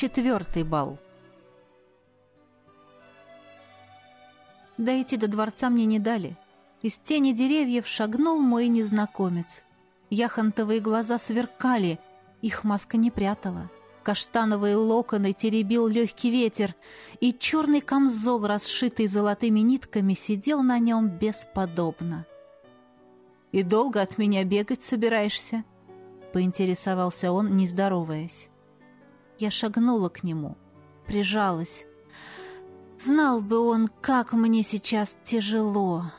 Четвертый бал. Дойти до дворца мне не дали. Из тени деревьев шагнул мой незнакомец. Яхонтовые глаза сверкали, их маска не прятала. Каштановые локоны теребил легкий ветер, и черный камзол, расшитый золотыми нитками, сидел на нем бесподобно. «И долго от меня бегать собираешься?» — поинтересовался он, не здороваясь. Я шагнула к нему, прижалась. Знал бы он, как мне сейчас тяжело,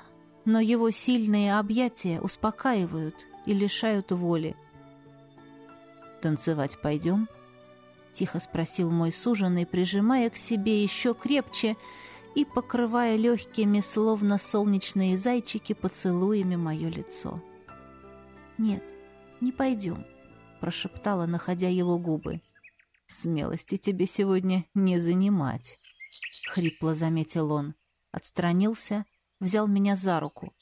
но его сильные объятия успокаивают и лишают воли. «Танцевать пойдем?» — тихо спросил мой суженый, прижимая к себе еще крепче и покрывая легкими, словно солнечные зайчики, поцелуями мое лицо. «Нет, не пойдем», — прошептала, находя его губы. «Смелости тебе сегодня не занимать», — хрипло заметил он. Отстранился, взял меня за руку.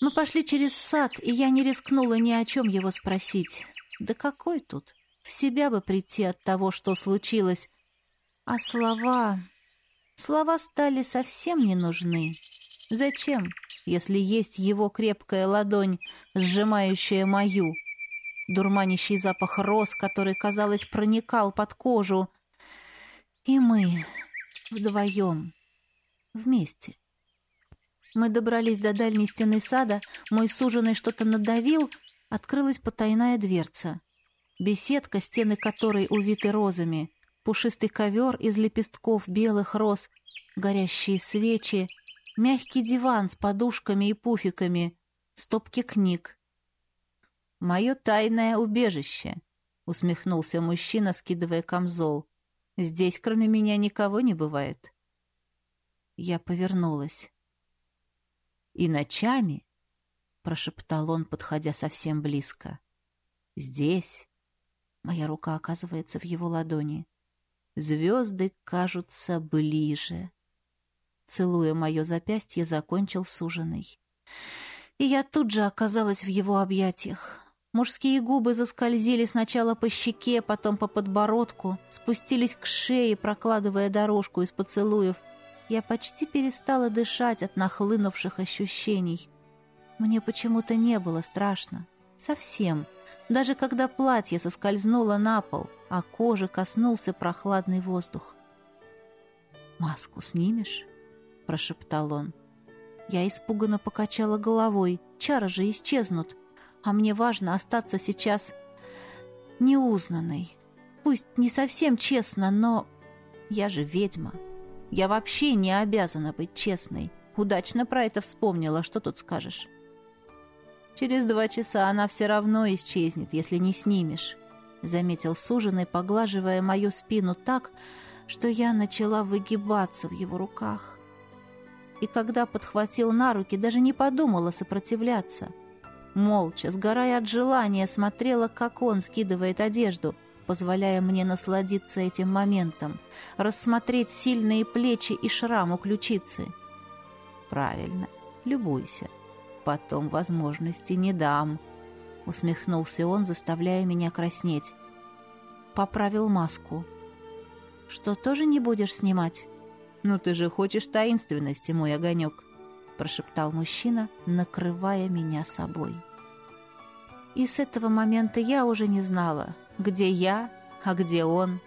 Мы пошли через сад, и я не рискнула ни о чем его спросить. Да какой тут? В себя бы прийти от того, что случилось. А слова... Слова стали совсем не нужны. Зачем, если есть его крепкая ладонь, сжимающая мою? Дурманящий запах роз, который, казалось, проникал под кожу. И мы вдвоем, вместе. Мы добрались до дальней стены сада, мой суженый что-то надавил, открылась потайная дверца. Беседка, стены которой увиты розами, пушистый ковер из лепестков белых роз, горящие свечи, мягкий диван с подушками и пуфиками, стопки книг. «Мое тайное убежище», — усмехнулся мужчина, скидывая камзол. «Здесь, кроме меня, никого не бывает». Я повернулась. «И ночами», — прошептал он, подходя совсем близко, — «здесь...» Моя рука оказывается в его ладони. Звезды кажутся ближе. Целуя мое запястье, закончил суженый. И я тут же оказалась в его объятиях. Мужские губы заскользили сначала по щеке, потом по подбородку, спустились к шее, прокладывая дорожку из поцелуев. Я почти перестала дышать от нахлынувших ощущений. Мне почему-то не было страшно. Совсем. Даже когда платье соскользнуло на пол, а кожи коснулся прохладный воздух. «Маску снимешь?» — прошептал он. Я испуганно покачала головой. Чары же исчезнут а мне важно остаться сейчас неузнанной. Пусть не совсем честно, но я же ведьма. Я вообще не обязана быть честной. Удачно про это вспомнила, что тут скажешь. Через два часа она все равно исчезнет, если не снимешь, заметил суженый, поглаживая мою спину так, что я начала выгибаться в его руках. И когда подхватил на руки, даже не подумала сопротивляться — Молча, сгорая от желания, смотрела, как он скидывает одежду, позволяя мне насладиться этим моментом, рассмотреть сильные плечи и шрам у ключицы. «Правильно, любуйся. Потом возможности не дам», — усмехнулся он, заставляя меня краснеть. Поправил маску. «Что, тоже не будешь снимать?» «Ну ты же хочешь таинственности, мой огонек», — прошептал мужчина, накрывая меня собой. И с этого момента я уже не знала, где я, а где он.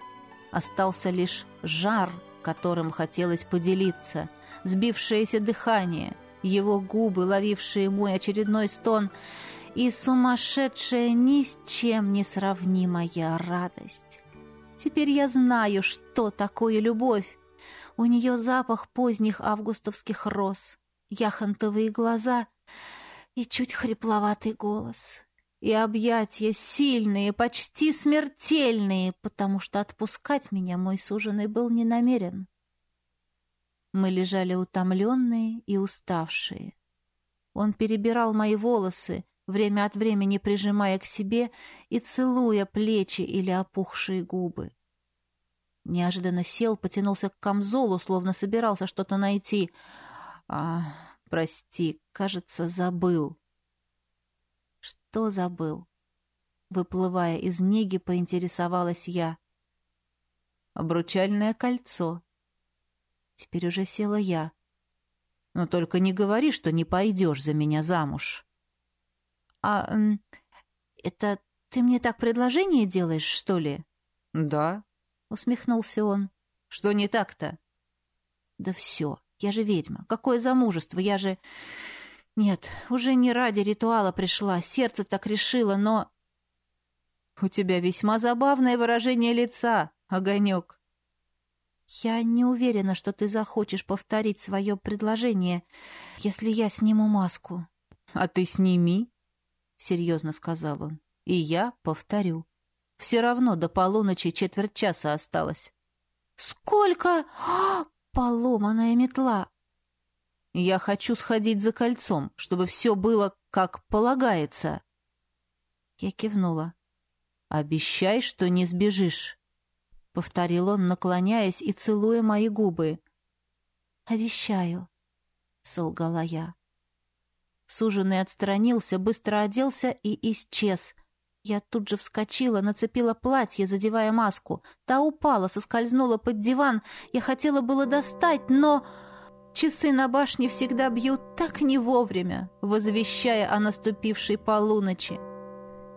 Остался лишь жар, которым хотелось поделиться, сбившееся дыхание, его губы, ловившие мой очередной стон, и сумасшедшая ни с чем не сравнимая радость. Теперь я знаю, что такое любовь. У нее запах поздних августовских роз, яхонтовые глаза и чуть хрипловатый голос. И объятия сильные, почти смертельные, потому что отпускать меня мой суженый был не намерен. Мы лежали утомленные и уставшие. Он перебирал мои волосы, время от времени прижимая к себе и целуя плечи или опухшие губы. Неожиданно сел, потянулся к камзолу, словно собирался что-то найти — а, прости, кажется, забыл. Что забыл? Выплывая из неги, поинтересовалась я. обручальное кольцо. Теперь уже села я. Но только не говори, что не пойдешь за меня замуж. А это ты мне так предложение делаешь, что ли? Да, усмехнулся он. Что не так-то? Да все, я же ведьма. Какое замужество? Я же... Нет, уже не ради ритуала пришла, сердце так решило, но... У тебя весьма забавное выражение лица, огонек. Я не уверена, что ты захочешь повторить свое предложение, если я сниму маску. А ты сними, — серьезно сказал он, — и я повторю. Все равно до полуночи четверть часа осталось. Сколько? Поломанная метла. Я хочу сходить за кольцом, чтобы все было как полагается. Я кивнула. «Обещай, что не сбежишь», — повторил он, наклоняясь и целуя мои губы. «Обещаю», — солгала я. Суженый отстранился, быстро оделся и исчез. Я тут же вскочила, нацепила платье, задевая маску. Та упала, соскользнула под диван. Я хотела было достать, но... Часы на башне всегда бьют так не вовремя, возвещая о наступившей полуночи.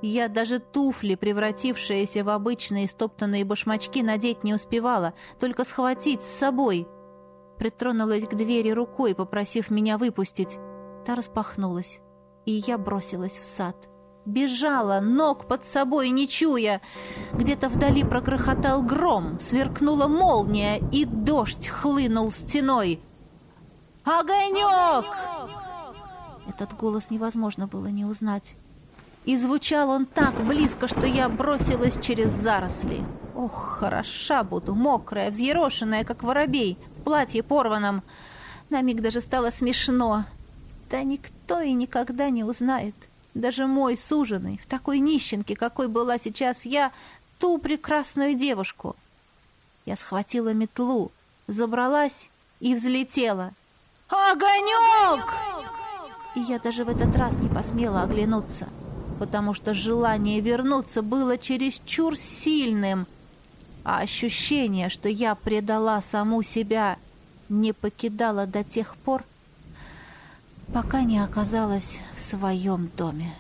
Я даже туфли, превратившиеся в обычные стоптанные башмачки, надеть не успевала, только схватить с собой. Притронулась к двери рукой, попросив меня выпустить. Та распахнулась, и я бросилась в сад. Бежала, ног под собой не чуя. Где-то вдали прогрохотал гром, сверкнула молния, и дождь хлынул стеной. «Огонек!» Этот голос невозможно было не узнать. И звучал он так близко, что я бросилась через заросли. Ох, хороша буду, мокрая, взъерошенная, как воробей, в платье порванном. На миг даже стало смешно. Да никто и никогда не узнает. Даже мой суженый, в такой нищенке, какой была сейчас я, ту прекрасную девушку. Я схватила метлу, забралась и взлетела. «Огонек!» И я даже в этот раз не посмела оглянуться потому что желание вернуться было чересчур сильным, а ощущение, что я предала саму себя, не покидало до тех пор, пока не оказалась в своем доме.